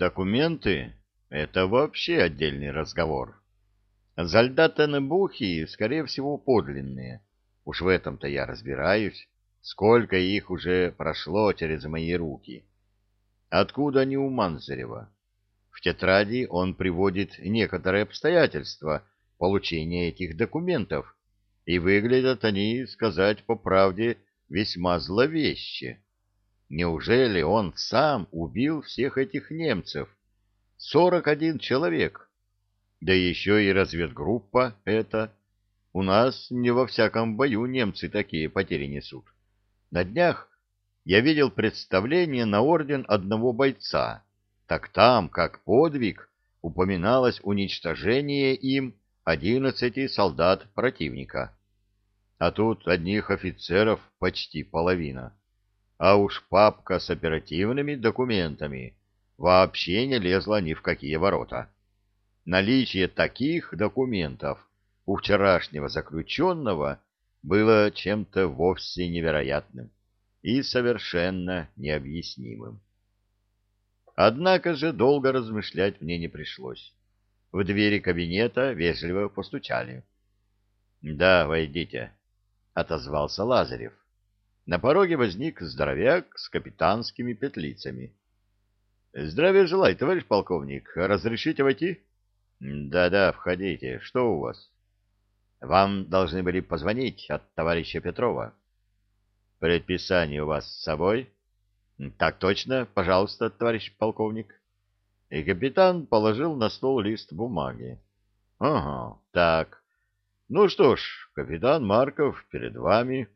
Документы — это вообще отдельный разговор. Зальдатенбухи, скорее всего, подлинные. Уж в этом-то я разбираюсь. Сколько их уже прошло через мои руки. Откуда они у Манзарева? В тетради он приводит некоторые обстоятельства получения этих документов, и выглядят они, сказать по правде, весьма зловеще. Неужели он сам убил всех этих немцев? Сорок один человек. Да еще и разведгруппа эта. У нас не во всяком бою немцы такие потери несут. На днях я видел представление на орден одного бойца. Так там, как подвиг, упоминалось уничтожение им одиннадцати солдат противника. А тут одних офицеров почти половина. А уж папка с оперативными документами вообще не лезла ни в какие ворота. Наличие таких документов у вчерашнего заключенного было чем-то вовсе невероятным и совершенно необъяснимым. Однако же долго размышлять мне не пришлось. В двери кабинета вежливо постучали. — Да, войдите, — отозвался Лазарев. На пороге возник здоровяк с капитанскими петлицами. — Здравия желаю, товарищ полковник. Разрешите войти? Да — Да-да, входите. Что у вас? — Вам должны были позвонить от товарища Петрова. — Предписание у вас с собой? — Так точно. Пожалуйста, товарищ полковник. И капитан положил на стол лист бумаги. — Ага, так. Ну что ж, капитан Марков, перед вами.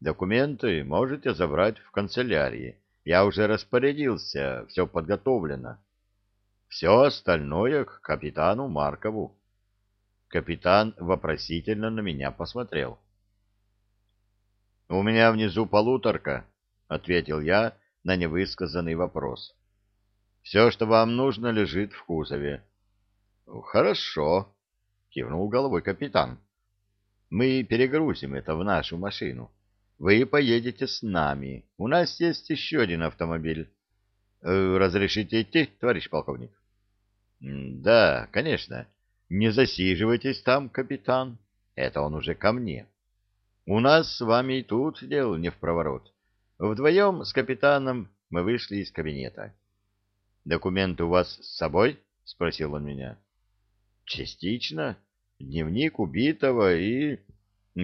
Документы можете забрать в канцелярии. Я уже распорядился, все подготовлено. Все остальное к капитану Маркову. Капитан вопросительно на меня посмотрел. — У меня внизу полуторка, — ответил я на невысказанный вопрос. — Все, что вам нужно, лежит в кузове. — Хорошо, — кивнул головой капитан. — Мы перегрузим это в нашу машину. Вы поедете с нами. У нас есть еще один автомобиль. Э, разрешите идти, товарищ полковник? — Да, конечно. — не засиживайтесь там, капитан. Это он уже ко мне. У нас с вами и тут дело не в проворот. Вдвоем с капитаном мы вышли из кабинета. «Документы у вас с собой?» — спросил он меня. «Частично. Дневник убитого и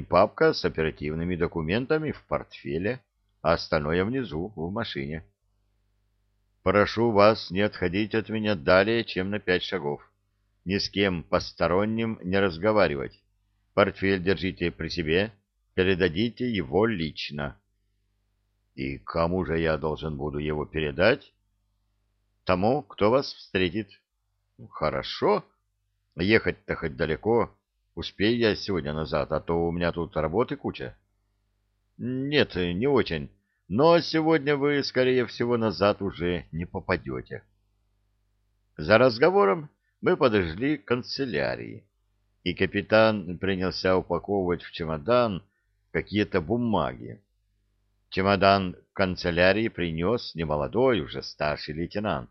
папка с оперативными документами в портфеле, а остальное внизу, в машине». «Прошу вас не отходить от меня далее, чем на пять шагов ни с кем посторонним не разговаривать. Портфель держите при себе, передадите его лично. И кому же я должен буду его передать? Тому, кто вас встретит. Хорошо. Ехать-то хоть далеко. Успею я сегодня назад, а то у меня тут работы куча. Нет, не очень. Но сегодня вы, скорее всего, назад уже не попадете. За разговором мы подошли к канцелярии, и капитан принялся упаковывать в чемодан какие-то бумаги. Чемодан к канцелярии принес немолодой, уже старший лейтенант.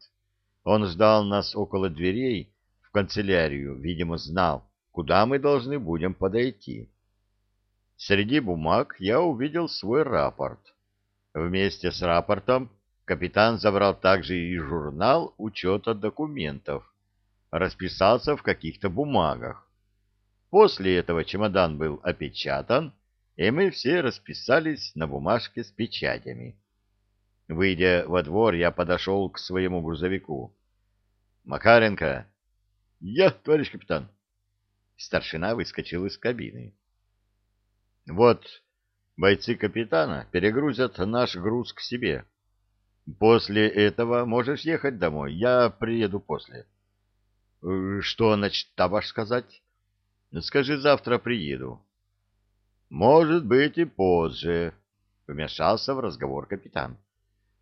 Он ждал нас около дверей в канцелярию, видимо, знал, куда мы должны будем подойти. Среди бумаг я увидел свой рапорт. Вместе с рапортом капитан забрал также и журнал учета документов, расписаться в каких-то бумагах. После этого чемодан был опечатан, и мы все расписались на бумажке с печатями. Выйдя во двор, я подошел к своему грузовику. «Макаренко!» «Я, товарищ капитан!» Старшина выскочил из кабины. «Вот, бойцы капитана перегрузят наш груз к себе. После этого можешь ехать домой, я приеду после». Э, что начта ваш сказать? Скажи, завтра приеду. Может быть и позже, вмешался в разговор капитан.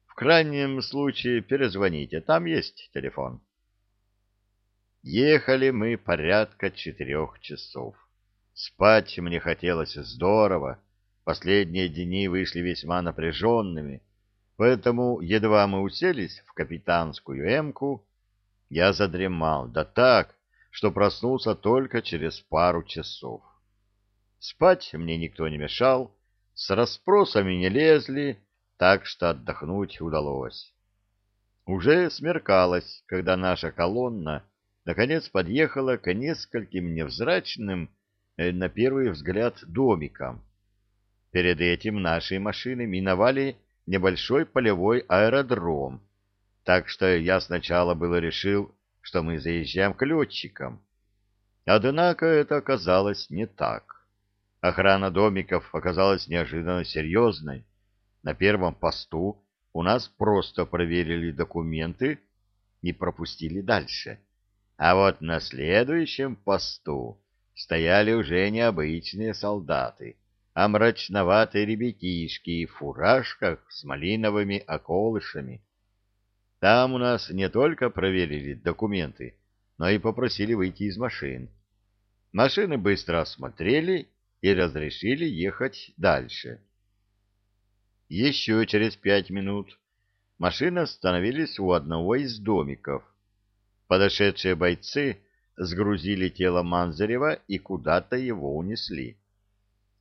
В крайнем случае перезвоните, там есть телефон. Ехали мы порядка четырех часов. Спать мне хотелось здорово. Последние дни вышли весьма напряженными, поэтому едва мы уселись в капитанскую эмку, Я задремал, да так, что проснулся только через пару часов. Спать мне никто не мешал, с расспросами не лезли, так что отдохнуть удалось. Уже смеркалось, когда наша колонна наконец подъехала к нескольким невзрачным, э, на первый взгляд, домикам. Перед этим наши машины миновали небольшой полевой аэродром, так что я сначала было решил, что мы заезжаем к летчикам. Однако это оказалось не так. Охрана домиков оказалась неожиданно серьезной. На первом посту у нас просто проверили документы и пропустили дальше. А вот на следующем посту стояли уже необычные солдаты, а мрачноватые ребятишки в фуражках с малиновыми околышами. Там у нас не только проверили документы, но и попросили выйти из машин. Машины быстро осмотрели и разрешили ехать дальше. Еще через пять минут машины остановились у одного из домиков. Подошедшие бойцы сгрузили тело Манзарева и куда-то его унесли.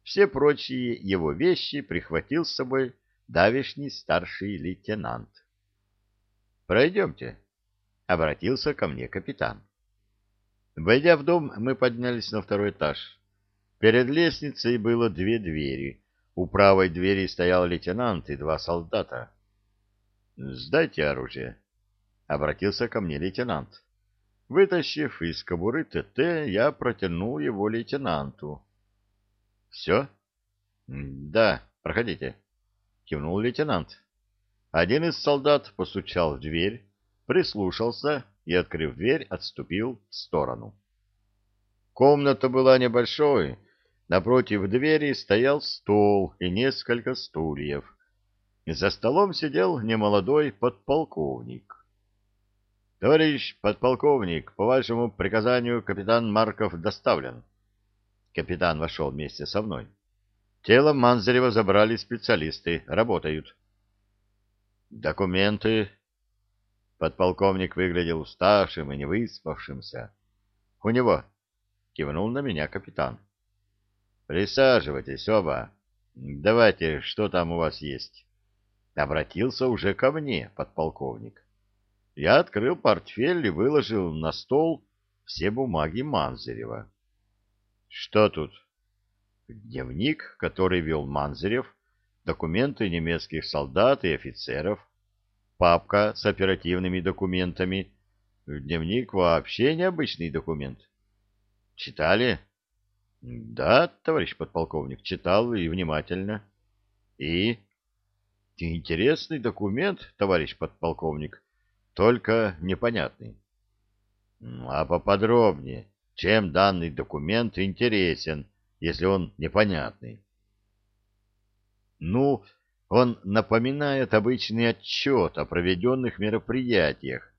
Все прочие его вещи прихватил с собой давешний старший лейтенант. «Пройдемте», — обратился ко мне капитан. Войдя в дом, мы поднялись на второй этаж. Перед лестницей было две двери. У правой двери стоял лейтенант и два солдата. «Сдайте оружие», — обратился ко мне лейтенант. Вытащив из кобуры ТТ, я протянул его лейтенанту. «Все?» «Да, проходите», — кивнул лейтенант. Один из солдат постучал в дверь, прислушался и, открыв дверь, отступил в сторону. Комната была небольшой, напротив двери стоял стол и несколько стульев. За столом сидел немолодой подполковник. Товарищ подполковник, по вашему приказанию капитан Марков доставлен. Капитан вошел вместе со мной. Тело Манзарева забрали специалисты, работают. Документы. Подполковник выглядел уставшим и невыспавшимся. У него. Кивнул на меня капитан. Присаживайтесь оба. Давайте, что там у вас есть? Обратился уже ко мне подполковник. Я открыл портфель и выложил на стол все бумаги Манзарева. Что тут? Дневник, который вел Манзарев, документы немецких солдат и офицеров, папка с оперативными документами. Дневник вообще необычный документ. Читали? Да, товарищ подполковник, читал и внимательно. И? Интересный документ, товарищ подполковник только непонятный. А поподробнее, чем данный документ интересен, если он непонятный? Ну, он напоминает обычный отчет о проведенных мероприятиях,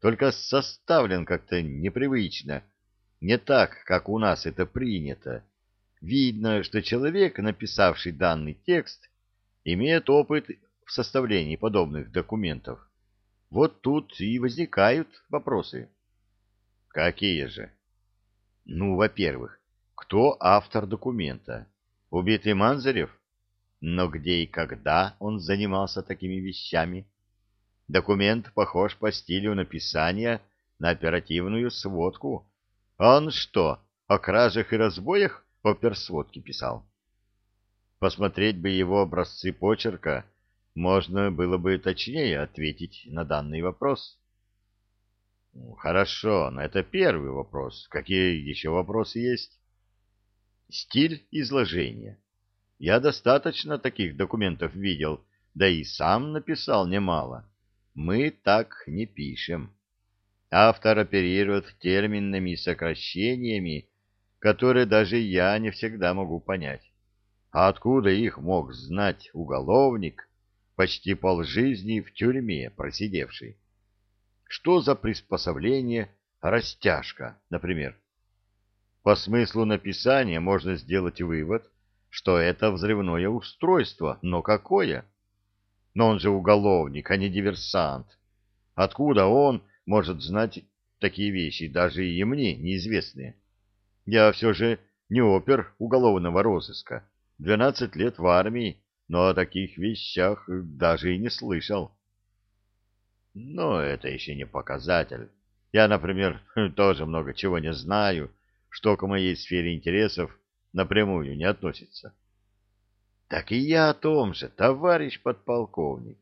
только составлен как-то непривычно, не так, как у нас это принято. Видно, что человек, написавший данный текст, имеет опыт в составлении подобных документов. Вот тут и возникают вопросы. Какие же? Ну, во-первых, кто автор документа? Убитый Манзарев? Но где и когда он занимался такими вещами? Документ похож по стилю написания на оперативную сводку. Он что, о кражах и разбоях оперсводки писал? Посмотреть бы его образцы почерка можно было бы точнее ответить на данный вопрос. Хорошо, но это первый вопрос. Какие еще вопросы есть? Стиль изложения. Я достаточно таких документов видел, да и сам написал немало. Мы так не пишем. Автор оперирует терминными сокращениями, которые даже я не всегда могу понять. А откуда их мог знать уголовник, почти полжизни в тюрьме просидевший. Что за приспособление растяжка, например? По смыслу написания можно сделать вывод, что это взрывное устройство, но какое? Но он же уголовник, а не диверсант. Откуда он может знать такие вещи, даже и мне неизвестные. Я все же не опер уголовного розыска. Двенадцать лет в армии, но о таких вещах даже и не слышал. Но это еще не показатель. Я, например, тоже много чего не знаю, что к моей сфере интересов напрямую не относится. Так и я о том же, товарищ подполковник.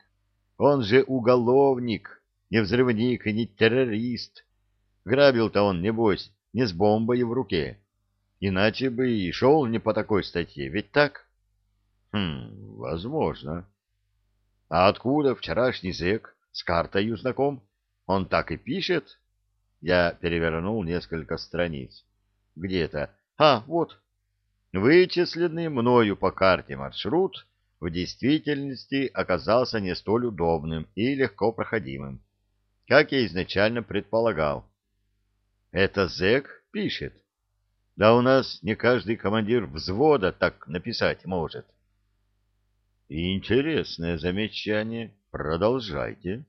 Он же уголовник, не взрывник и не террорист. Грабил-то он, небось, не с бомбой в руке. Иначе бы и шел не по такой статье, ведь так? Хм, возможно. А откуда вчерашний зэк с картой знаком? Он так и пишет? Я перевернул несколько страниц. Где-то. А, вот. Вычисленный мною по карте маршрут в действительности оказался не столь удобным и легко проходимым, как я изначально предполагал. Это зэк пишет. Да у нас не каждый командир взвода так написать может. Интересное замечание. Продолжайте.